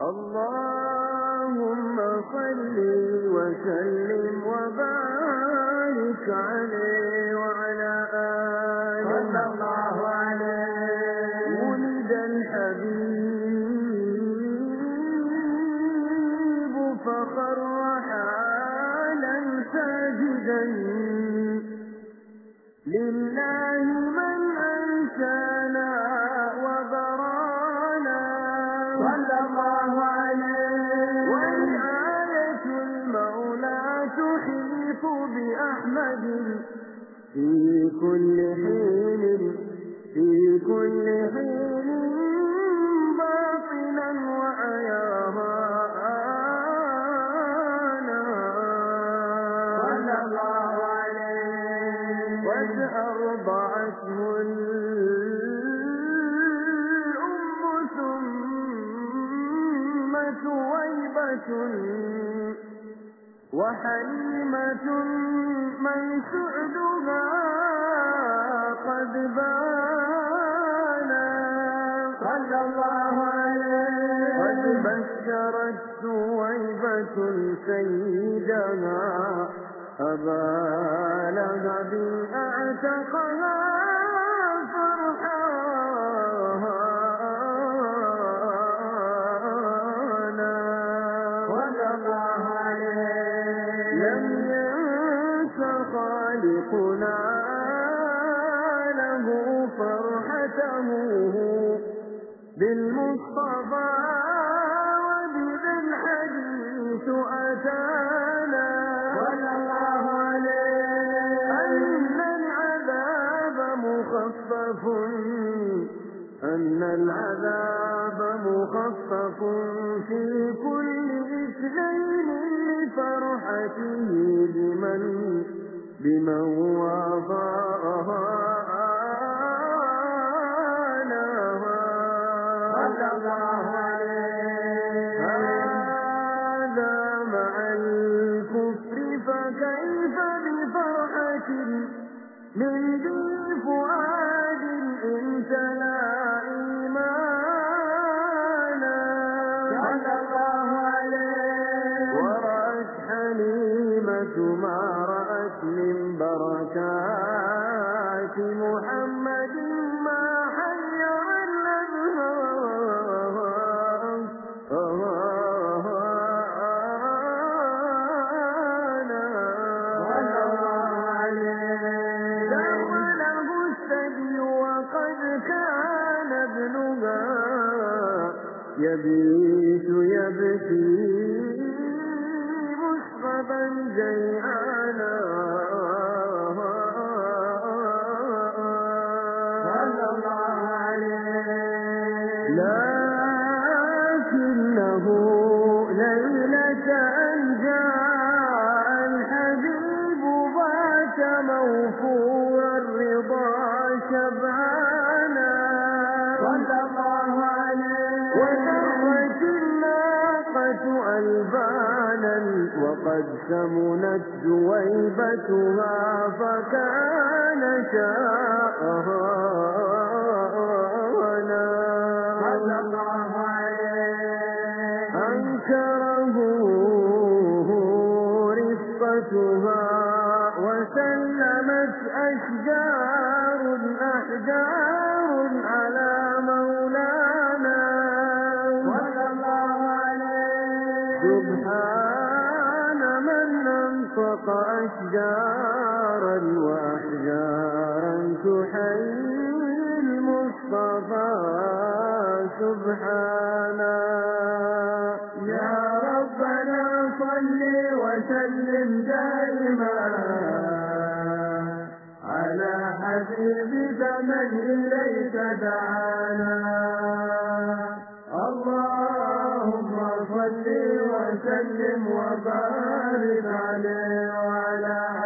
اللهم صل وسلم وبارك عليه وعلى آله صلى الله عليه. ولد الحبيب فخر حالا ساجدا لله تحيط بأحمد؟ في كل حين في كل حين باطنا وعيانا صلى الله عليه. قد أرضعته الأم ثم ثويبة وحليمة من سعدها قد بانا. صلى الله عليه. قد بشرت ثويبة سيدها. أبا لهب أعتقها. خالقنا له فرحته بالمصطفى وبذا الحديث أتانا صلى الله عليه أن العذاب مخفف أن العذاب مخفف في كل اثنين لفرحته بمن بمن وضعنا صلى الله هذا مع الكفر فكيف بفرحة من ذي يبيت يبكي مصغبا جيعانا صلى الله عليه. لكنه ليلة أن جاء الحبيب بات موفور الرضا شبعانا ألبانا وقد سمنت جويبتها فكان شاءها وسلمت أشجار أحجار أنطق أشجارا وأحجارا تحيي المصطفى سبحانا يا ربنا صل وسلم دائما على حبيبك من إليك دعانا. وسلم وبارك عليه وعلى